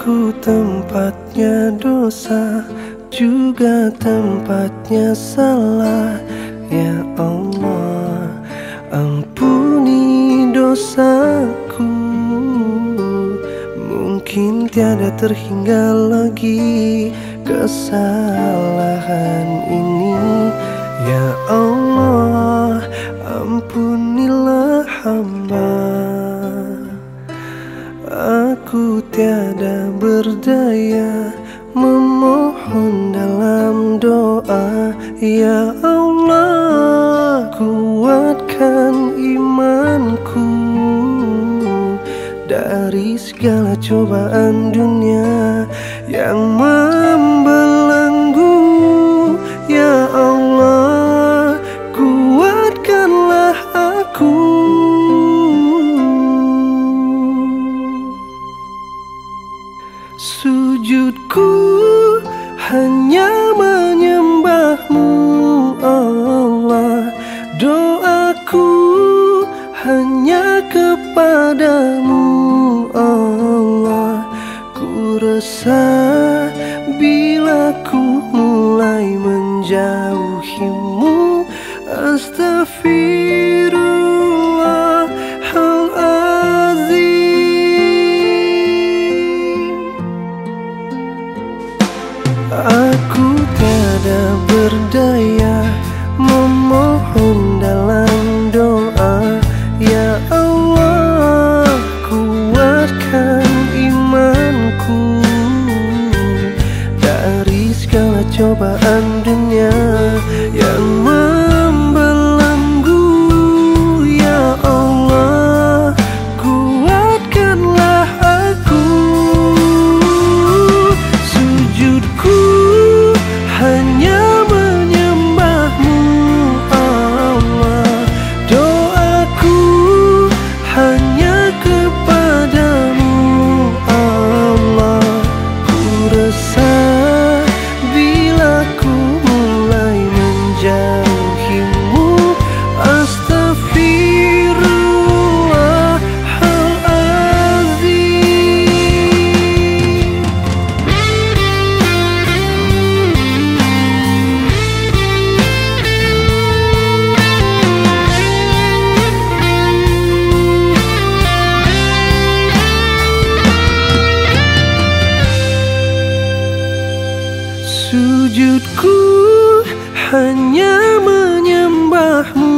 Aku tempatnya dosa Juga tempatnya salah. Ya Allah Ampuni dosaku. Mungkin tiada terhingga lagi Kesalahan ini. Ya Allah Ampunilah berdaya Memohon dalam doa. Ya Allah Kuatkan imanku Dari segala cobaan dunia Yang Sujudku hanya menyembahmu Allah. Doaku hanya kepadamu Allah. Ku resah bila ku mulai menjauhimu Astagfirullahalazim berdaya Memohon dalam doa. Ya Allah Kuatkan imanku. Dari segala cobaan dunia Yang sujudku hanya menyembahmu.